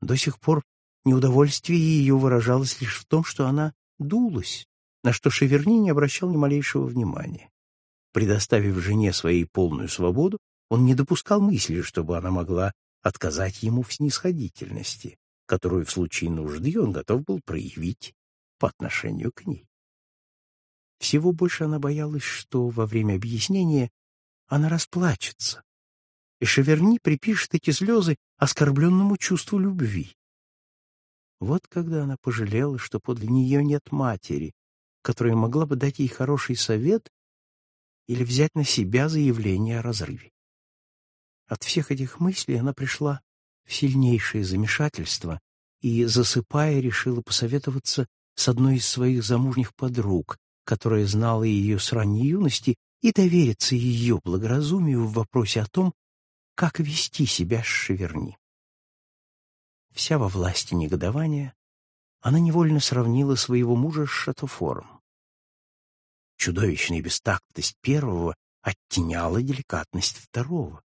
До сих пор неудовольствие ее выражалось лишь в том, что она дулась, на что Шеверни не обращал ни малейшего внимания. Предоставив жене своей полную свободу, он не допускал мысли, чтобы она могла отказать ему в снисходительности, которую в случае нужды он готов был проявить по отношению к ней. Всего больше она боялась, что во время объяснения она расплачется, и Шеверни припишет эти слезы оскорбленному чувству любви. Вот когда она пожалела, что подле нее нет матери, которая могла бы дать ей хороший совет или взять на себя заявление о разрыве. От всех этих мыслей она пришла в сильнейшее замешательство и, засыпая, решила посоветоваться с одной из своих замужних подруг, которая знала ее с ранней юности, и довериться ее благоразумию в вопросе о том, как вести себя с Шеверни. Вся во власти негодования, она невольно сравнила своего мужа с Шатофором. Чудовищная бестактность первого оттеняла деликатность второго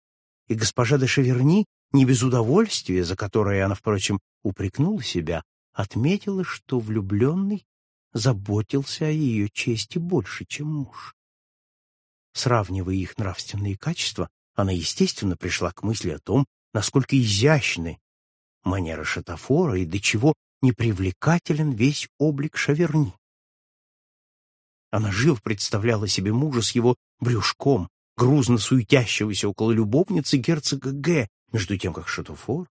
и госпожа де Шеверни, не без удовольствия, за которое она, впрочем, упрекнула себя, отметила, что влюбленный заботился о ее чести больше, чем муж. Сравнивая их нравственные качества, она, естественно, пришла к мысли о том, насколько изящны манера Шатафора и до чего непривлекателен весь облик Шаверни. Она жив представляла себе мужа с его брюшком, грузно суетящегося около любовницы герцога Г, между тем как Шатуфор,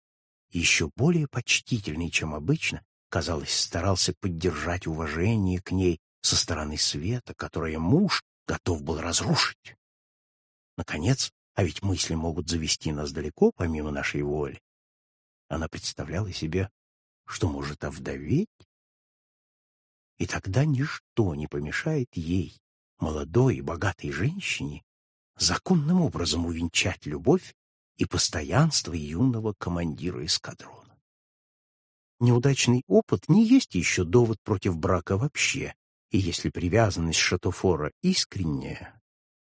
еще более почтительный, чем обычно, казалось, старался поддержать уважение к ней со стороны света, которое муж готов был разрушить. Наконец, а ведь мысли могут завести нас далеко, помимо нашей воли, она представляла себе, что может овдоветь, и тогда ничто не помешает ей, молодой и богатой женщине, законным образом увенчать любовь и постоянство юного командира эскадрона. Неудачный опыт не есть еще довод против брака вообще, и если привязанность Шатофора искренняя,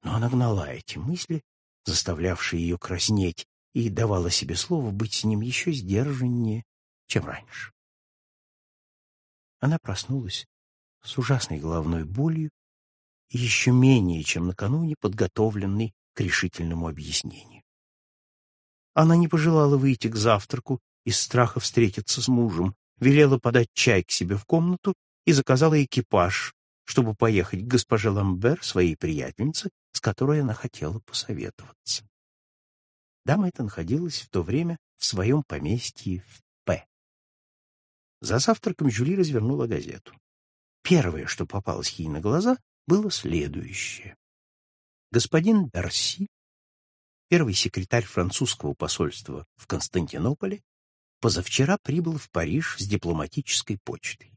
но она гнала эти мысли, заставлявшие ее краснеть, и давала себе слово быть с ним еще сдержаннее, чем раньше. Она проснулась с ужасной головной болью еще менее, чем накануне, подготовленный к решительному объяснению. Она не пожелала выйти к завтраку из страха встретиться с мужем, велела подать чай к себе в комнату и заказала экипаж, чтобы поехать к госпоже Ламбер, своей приятельнице, с которой она хотела посоветоваться. Дама эта находилась в то время в своем поместье в П. За завтраком Жюли развернула газету. Первое, что попалось ей на глаза, было следующее. Господин Дарси, первый секретарь французского посольства в Константинополе, позавчера прибыл в Париж с дипломатической почтой.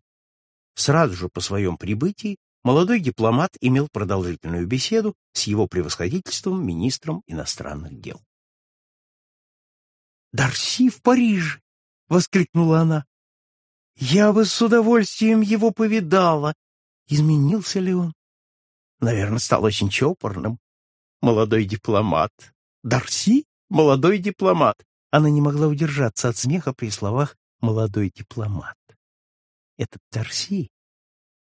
Сразу же по своем прибытии молодой дипломат имел продолжительную беседу с его превосходительством министром иностранных дел. «Дарси в Париже!» — воскликнула она. «Я бы с удовольствием его повидала. Изменился ли он? Наверное, стал очень чопорным. Молодой дипломат. Дарси — молодой дипломат. Она не могла удержаться от смеха при словах «молодой дипломат». Этот Дарси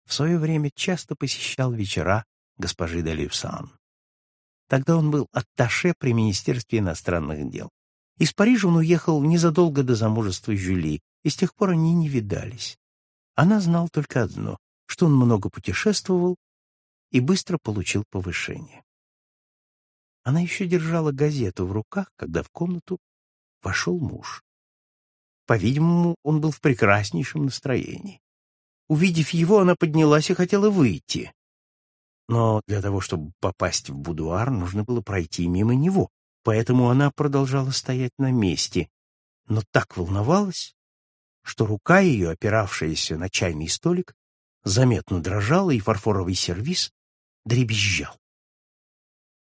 в свое время часто посещал вечера госпожи де Люсан. Тогда он был атташе при Министерстве иностранных дел. Из Парижа он уехал незадолго до замужества Жюли, и с тех пор они не видались. Она знала только одно, что он много путешествовал и быстро получил повышение. Она еще держала газету в руках, когда в комнату вошел муж. По-видимому, он был в прекраснейшем настроении. Увидев его, она поднялась и хотела выйти. Но для того, чтобы попасть в будуар, нужно было пройти мимо него, поэтому она продолжала стоять на месте, но так волновалась, что рука ее, опиравшаяся на чайный столик, заметно дрожала, и фарфоровый сервиз дребезжал.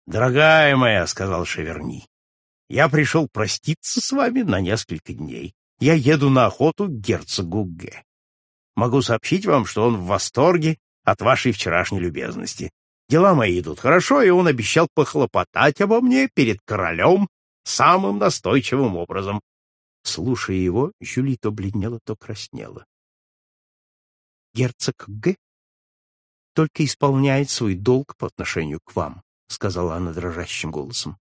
«Дорогая моя», — сказал Шеверни, — «я пришел проститься с вами на несколько дней. Я еду на охоту к герцогу Г. Могу сообщить вам, что он в восторге от вашей вчерашней любезности. Дела мои идут хорошо, и он обещал похлопотать обо мне перед королем самым настойчивым образом. Слушая его, Жюли то бледнела, то краснела. «Герцог Г. только исполняет свой долг по отношению к вам», — сказала она дрожащим голосом.